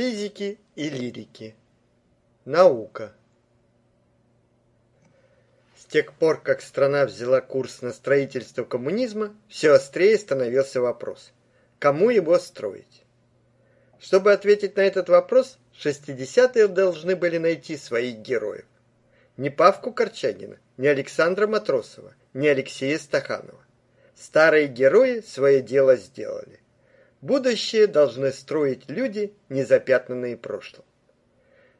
Физики и лирики. Наука. С тех пор, как страна взяла курс на строительство коммунизма, все острее становился вопрос: кому его строить? Чтобы ответить на этот вопрос, шестидесятые должны были найти своих героев. Не Павку Корчагина, не Александра Матросова, не Алексея Стаханова. Старые герои свое дело сделали. Будущее должны строить люди, не запятнанные прошлым.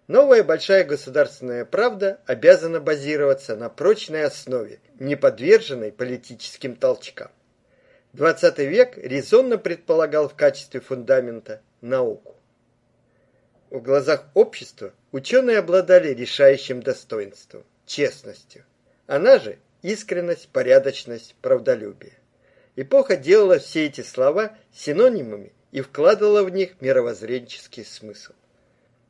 Новая большая государственная правда обязана базироваться на прочной основе, не подверженной политическим толчкам. XX век резонно предполагал в качестве фундамента науку. В глазах общества ученые обладали решающим достоинством честностью. Она же искренность, порядочность, правдолюбие. Эпоха делала все эти слова синонимами и вкладывала в них мировоззренческий смысл.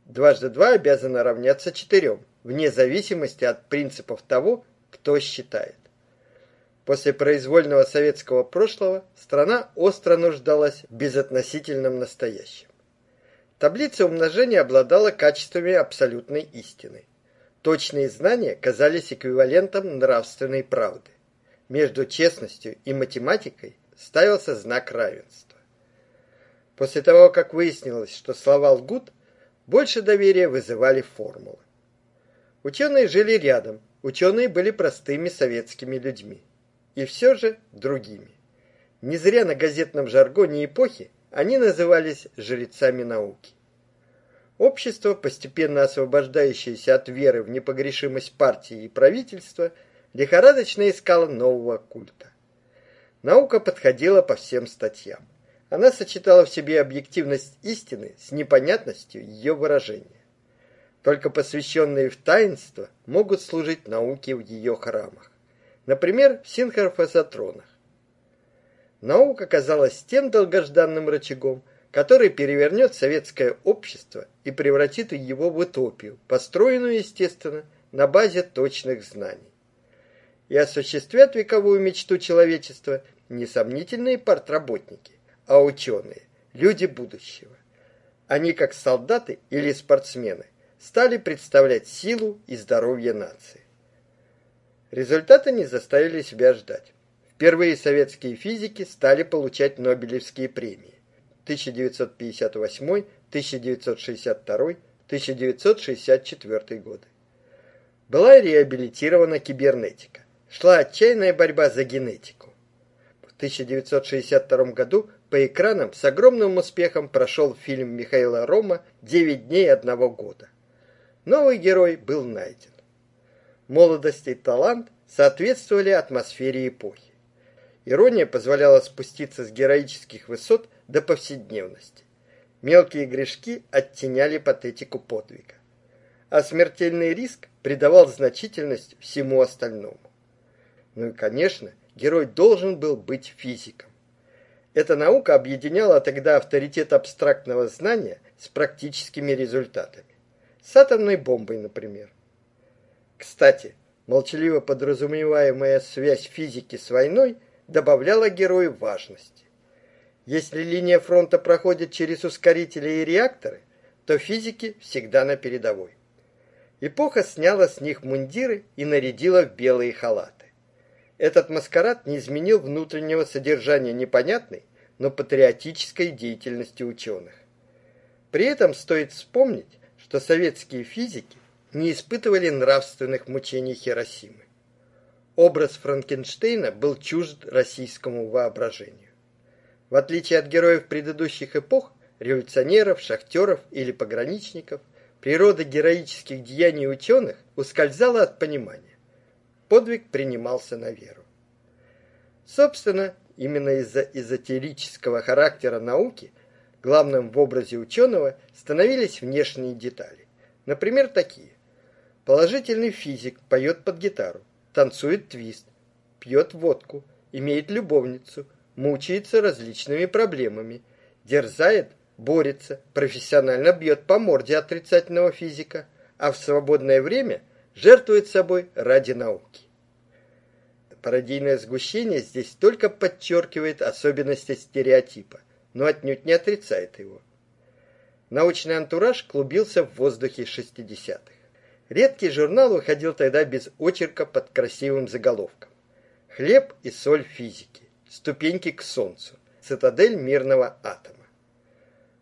Дважды два обязано равняться четырем, вне зависимости от принципов того, кто считает. После произвольного советского прошлого страна остро нуждалась в безотносительном настоящем. Таблица умножения обладала качествами абсолютной истины. Точные знания казались эквивалентом нравственной правды между честностью и математикой ставился знак равенства. После того, как выяснилось, что слова лгут, больше доверия вызывали формулы. Ученые жили рядом, ученые были простыми советскими людьми. И все же другими. Не зря на газетном жаргоне эпохи они назывались жрецами науки. Общество, постепенно освобождающееся от веры в непогрешимость партии и правительства – лихорадочно искала нового культа. Наука подходила по всем статьям. Она сочетала в себе объективность истины с непонятностью ее выражения. Только посвященные в таинство могут служить науке в ее храмах. Например, в синхрофазотронах. Наука оказалась тем долгожданным рычагом, который перевернет советское общество и превратит его в утопию, построенную, естественно, на базе точных знаний и осуществят вековую мечту человечества не сомнительные партработники, а ученые, люди будущего. Они, как солдаты или спортсмены, стали представлять силу и здоровье нации. Результаты не заставили себя ждать. Впервые советские физики стали получать Нобелевские премии. 1958, 1962, 1964 годы. Была реабилитирована кибернетика шла отчаянная борьба за генетику. В 1962 году по экранам с огромным успехом прошел фильм Михаила Рома «Девять дней одного года». Новый герой был найден. Молодость и талант соответствовали атмосфере эпохи. Ирония позволяла спуститься с героических высот до повседневности. Мелкие грешки оттеняли патетику подвига. А смертельный риск придавал значительность всему остальному. Ну и, конечно, герой должен был быть физиком. Эта наука объединяла тогда авторитет абстрактного знания с практическими результатами. С атомной бомбой, например. Кстати, молчаливо подразумеваемая связь физики с войной добавляла герою важности. Если линия фронта проходит через ускорители и реакторы, то физики всегда на передовой. Эпоха сняла с них мундиры и нарядила в белые халаты. Этот маскарад не изменил внутреннего содержания непонятной, но патриотической деятельности ученых. При этом стоит вспомнить, что советские физики не испытывали нравственных мучений Хиросимы. Образ Франкенштейна был чужд российскому воображению. В отличие от героев предыдущих эпох, революционеров, шахтеров или пограничников, природа героических деяний ученых ускользала от понимания подвиг принимался на веру. Собственно, именно из-за эзотерического характера науки главным в образе ученого становились внешние детали. Например, такие. Положительный физик поет под гитару, танцует твист, пьет водку, имеет любовницу, мучается различными проблемами, дерзает, борется, профессионально бьет по морде отрицательного физика, а в свободное время жертвует собой ради науки. Пародийное сгущение здесь только подчеркивает особенности стереотипа, но отнюдь не отрицает его. Научный антураж клубился в воздухе 60-х. Редкий журнал выходил тогда без очерка под красивым заголовком. Хлеб и соль физики. Ступеньки к солнцу. Цитадель мирного атома.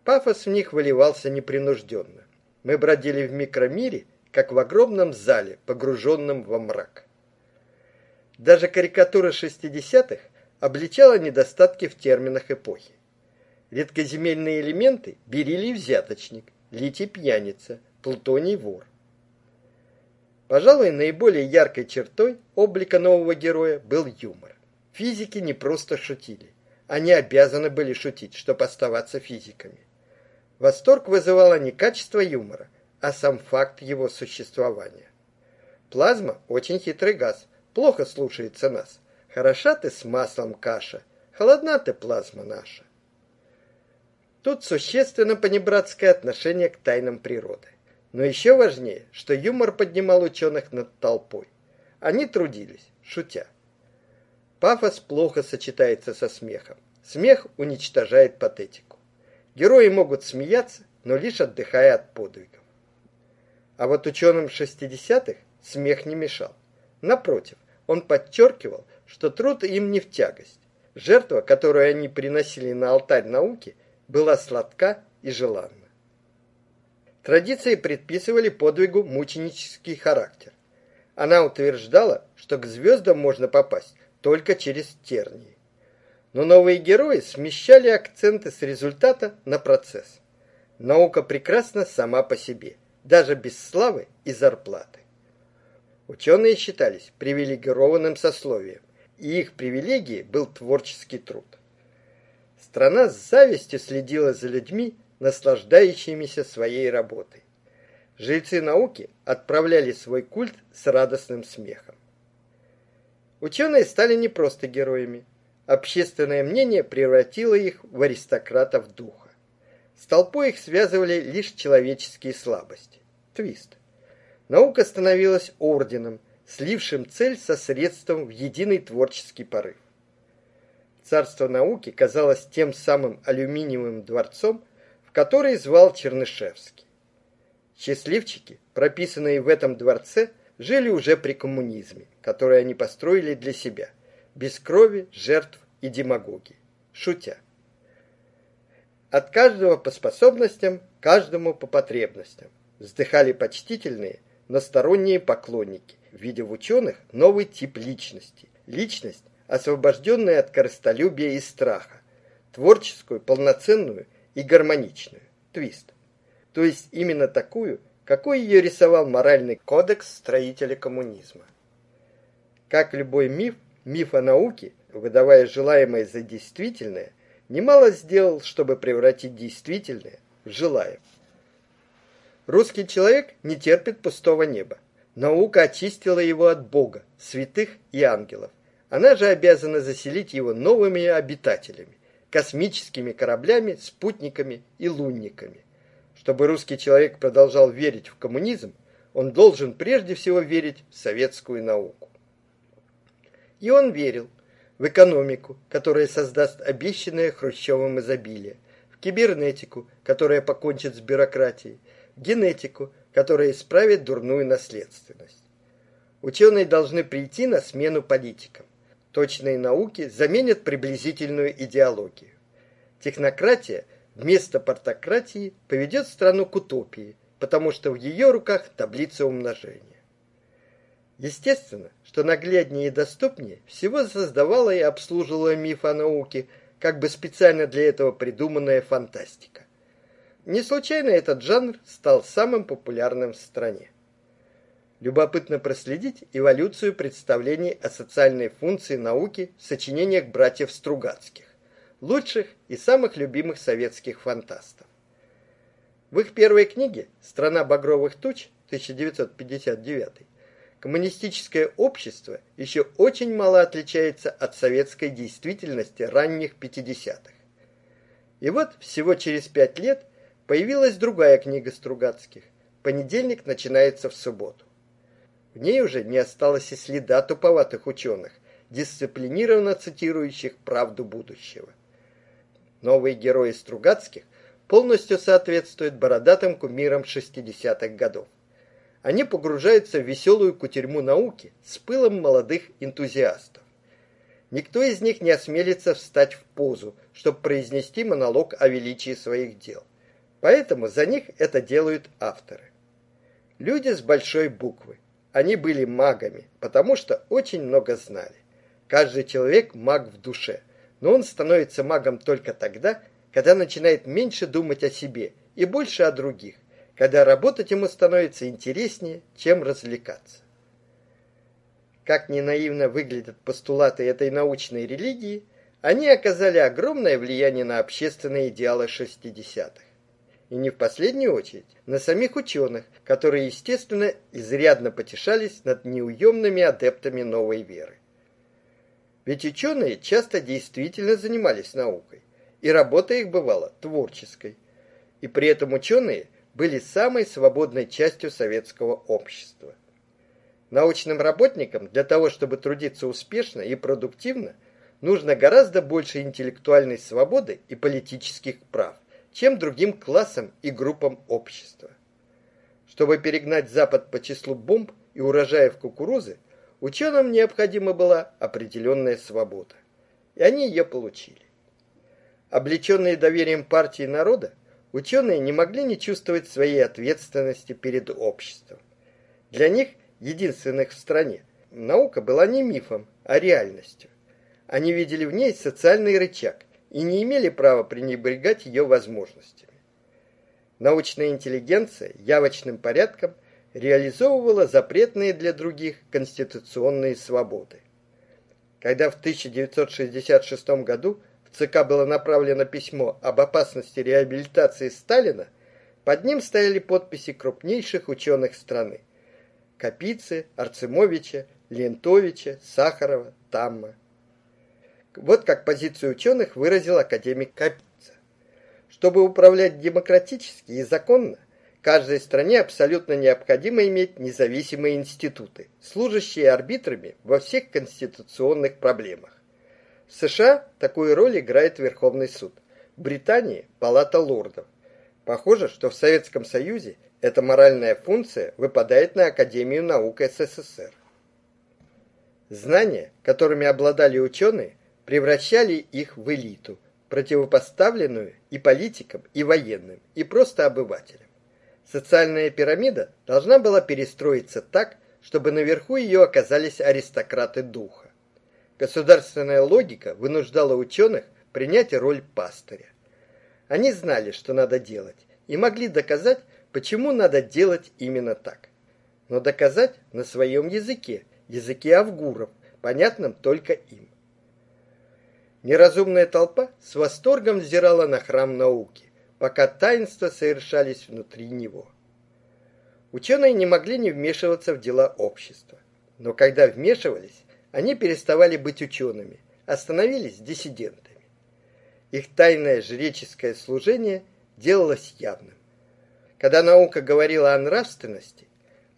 Пафос в них выливался непринужденно. Мы бродили в микромире, как в огромном зале, погруженном во мрак. Даже карикатура 60-х обличала недостатки в терминах эпохи. Редкоземельные элементы – бериллий взяточник, литий пьяница, плутоний вор. Пожалуй, наиболее яркой чертой облика нового героя был юмор. Физики не просто шутили. Они обязаны были шутить, чтобы оставаться физиками. Восторг вызывало не качество юмора, а сам факт его существования. Плазма – очень хитрый газ, плохо слушается нас. Хороша ты с маслом каша, холодна ты плазма наша. Тут существенно понебратское отношение к тайнам природы. Но еще важнее, что юмор поднимал ученых над толпой. Они трудились, шутя. Пафос плохо сочетается со смехом. Смех уничтожает патетику. Герои могут смеяться, но лишь отдыхая от подвигов. А вот ученым 60-х смех не мешал. Напротив, он подчеркивал, что труд им не в тягость. Жертва, которую они приносили на алтарь науки, была сладка и желанна. Традиции предписывали подвигу мученический характер. Она утверждала, что к звездам можно попасть только через тернии. Но новые герои смещали акценты с результата на процесс. Наука прекрасна сама по себе, даже без славы и зарплаты. Ученые считались привилегированным сословием, и их привилегией был творческий труд. Страна с завистью следила за людьми, наслаждающимися своей работой. Жрецы науки отправляли свой культ с радостным смехом. Ученые стали не просто героями, Общественное мнение превратило их в аристократов духа. С толпой их связывали лишь человеческие слабости. Твист. Наука становилась орденом, слившим цель со средством в единый творческий порыв. Царство науки казалось тем самым алюминиевым дворцом, в который звал Чернышевский. Счастливчики, прописанные в этом дворце, жили уже при коммунизме, который они построили для себя – без крови, жертв и демагогии. Шутя. От каждого по способностям, каждому по потребностям. Вздыхали почтительные, но сторонние поклонники, видя в ученых новый тип личности. Личность, освобожденная от корыстолюбия и страха. Творческую, полноценную и гармоничную. Твист. То есть именно такую, какой ее рисовал моральный кодекс строителя коммунизма. Как любой миф, Миф о науке, выдавая желаемое за действительное, немало сделал, чтобы превратить действительное в желаемое. Русский человек не терпит пустого неба. Наука очистила его от Бога, святых и ангелов. Она же обязана заселить его новыми обитателями, космическими кораблями, спутниками и лунниками. Чтобы русский человек продолжал верить в коммунизм, он должен прежде всего верить в советскую науку. И он верил в экономику, которая создаст обещанное Хрущевым изобилие, в кибернетику, которая покончит с бюрократией, генетику, которая исправит дурную наследственность. Ученые должны прийти на смену политикам. Точные науки заменят приблизительную идеологию. Технократия вместо партократии поведет страну к утопии, потому что в ее руках таблица умножения. Естественно, что нагляднее и доступнее всего создавала и обслуживала миф о науке, как бы специально для этого придуманная фантастика. Не случайно этот жанр стал самым популярным в стране. Любопытно проследить эволюцию представлений о социальной функции науки в сочинениях братьев Стругацких, лучших и самых любимых советских фантастов. В их первой книге «Страна багровых туч» 1959 коммунистическое общество еще очень мало отличается от советской действительности ранних 50-х. И вот всего через пять лет появилась другая книга Стругацких. Понедельник начинается в субботу. В ней уже не осталось и следа туповатых ученых, дисциплинированно цитирующих правду будущего. Новые герои Стругацких полностью соответствует бородатым кумирам 60-х годов. Они погружаются в веселую кутерьму науки с пылом молодых энтузиастов. Никто из них не осмелится встать в позу, чтобы произнести монолог о величии своих дел. Поэтому за них это делают авторы. Люди с большой буквы. Они были магами, потому что очень много знали. Каждый человек маг в душе, но он становится магом только тогда, когда начинает меньше думать о себе и больше о других, когда работать ему становится интереснее, чем развлекаться. Как ни наивно выглядят постулаты этой научной религии, они оказали огромное влияние на общественные идеалы 60-х. И не в последнюю очередь на самих ученых, которые, естественно, изрядно потешались над неуемными адептами новой веры. Ведь ученые часто действительно занимались наукой, и работа их бывала творческой. И при этом ученые были самой свободной частью советского общества. Научным работникам для того, чтобы трудиться успешно и продуктивно, нужно гораздо больше интеллектуальной свободы и политических прав, чем другим классам и группам общества. Чтобы перегнать Запад по числу бомб и урожаев кукурузы, Ученым необходима была определенная свобода, и они ее получили. Облеченные доверием партии народа, ученые не могли не чувствовать своей ответственности перед обществом. Для них, единственных в стране, наука была не мифом, а реальностью. Они видели в ней социальный рычаг и не имели права пренебрегать ее возможностями. Научная интеллигенция явочным порядком – реализовывала запретные для других конституционные свободы. Когда в 1966 году в ЦК было направлено письмо об опасности реабилитации Сталина, под ним стояли подписи крупнейших ученых страны: Капицы, Арцемовича, Лентовича, Сахарова, Тамма. Вот как позицию ученых выразил академик Капица. Чтобы управлять демократически и законно, Каждой стране абсолютно необходимо иметь независимые институты, служащие арбитрами во всех конституционных проблемах. В США такую роль играет Верховный суд. В Британии Палата лордов. Похоже, что в Советском Союзе эта моральная функция выпадает на Академию наук СССР. Знания, которыми обладали ученые, превращали их в элиту, противопоставленную и политикам, и военным, и просто обывателям. Социальная пирамида должна была перестроиться так, чтобы наверху ее оказались аристократы духа. Государственная логика вынуждала ученых принять роль пастыря. Они знали, что надо делать, и могли доказать, почему надо делать именно так. Но доказать на своем языке, языке авгуров, понятном только им. Неразумная толпа с восторгом взирала на храм науки пока таинства совершались внутри него. Ученые не могли не вмешиваться в дела общества, но когда вмешивались, они переставали быть учеными, а становились диссидентами. Их тайное жреческое служение делалось явным. Когда наука говорила о нравственности,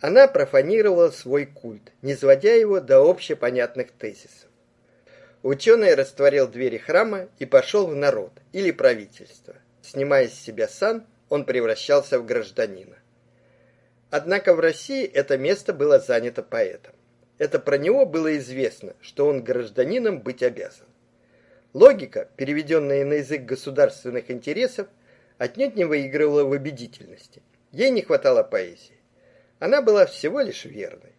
она профанировала свой культ, не сводя его до общепонятных тезисов. Ученый растворил двери храма и пошел в народ или правительство – Снимая с себя сан, он превращался в гражданина. Однако в России это место было занято поэтом. Это про него было известно, что он гражданином быть обязан. Логика, переведенная на язык государственных интересов, отнюдь не выигрывала в убедительности. Ей не хватало поэзии. Она была всего лишь верной.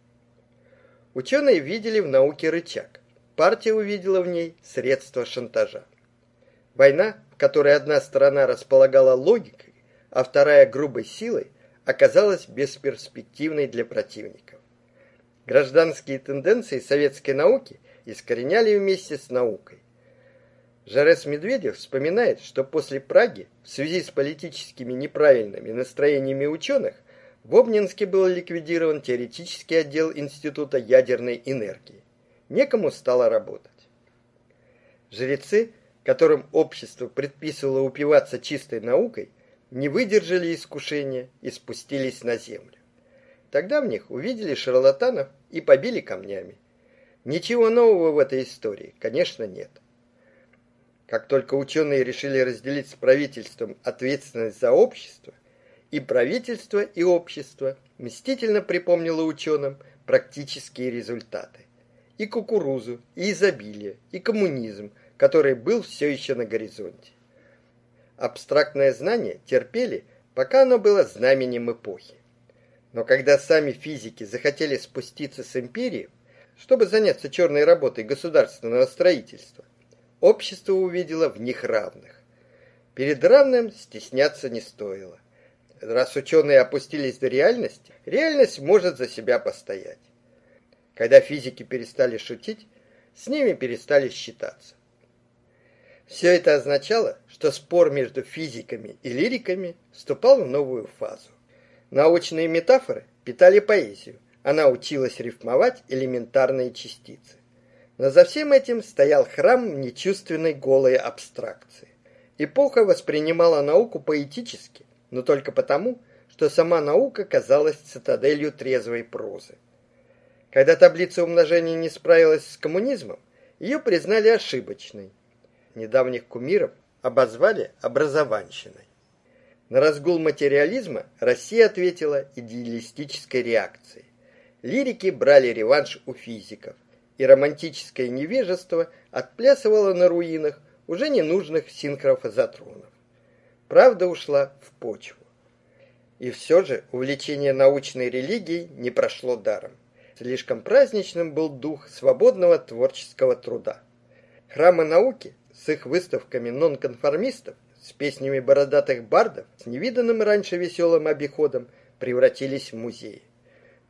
Ученые видели в науке рычаг. Партия увидела в ней средство шантажа. Война которой одна сторона располагала логикой, а вторая грубой силой, оказалась бесперспективной для противников. Гражданские тенденции советской науки искореняли вместе с наукой. Жарес Медведев вспоминает, что после Праги в связи с политическими неправильными настроениями ученых в Обнинске был ликвидирован теоретический отдел Института ядерной энергии. Некому стало работать. Жрецы которым общество предписывало упиваться чистой наукой, не выдержали искушения и спустились на землю. Тогда в них увидели шарлатанов и побили камнями. Ничего нового в этой истории, конечно, нет. Как только ученые решили разделить с правительством ответственность за общество, и правительство, и общество мстительно припомнило ученым практические результаты. И кукурузу, и изобилие, и коммунизм, который был все еще на горизонте. Абстрактное знание терпели, пока оно было знаменем эпохи. Но когда сами физики захотели спуститься с империи, чтобы заняться черной работой государственного строительства, общество увидело в них равных. Перед равным стесняться не стоило. Раз ученые опустились до реальности, реальность может за себя постоять. Когда физики перестали шутить, с ними перестали считаться. Все это означало, что спор между физиками и лириками вступал в новую фазу. Научные метафоры питали поэзию, она училась рифмовать элементарные частицы. Но за всем этим стоял храм нечувственной голой абстракции. Эпоха воспринимала науку поэтически, но только потому, что сама наука казалась цитаделью трезвой прозы. Когда таблица умножения не справилась с коммунизмом, ее признали ошибочной. Недавних кумиров обозвали образованщиной. На разгул материализма Россия ответила идеалистической реакцией. Лирики брали реванш у физиков – и романтическое невежество отплясывало на руинах уже ненужных синхрофазотронов. Правда ушла в почву. И все же увлечение научной религией не прошло даром. Слишком праздничным был дух свободного творческого труда. Храмы науки с их выставками нонконформистов, с песнями бородатых бардов, с невиданным раньше веселым обиходом превратились в музеи.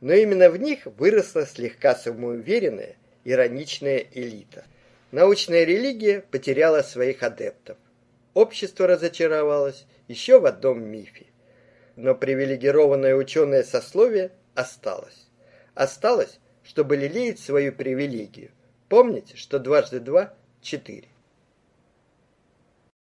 Но именно в них выросла слегка самоуверенная ироничная элита. Научная религия потеряла своих адептов. Общество разочаровалось еще в одном мифе. Но привилегированное ученое сословие осталось. Осталось, чтобы лелеять свою привилегию. Помните, что дважды два – четыре.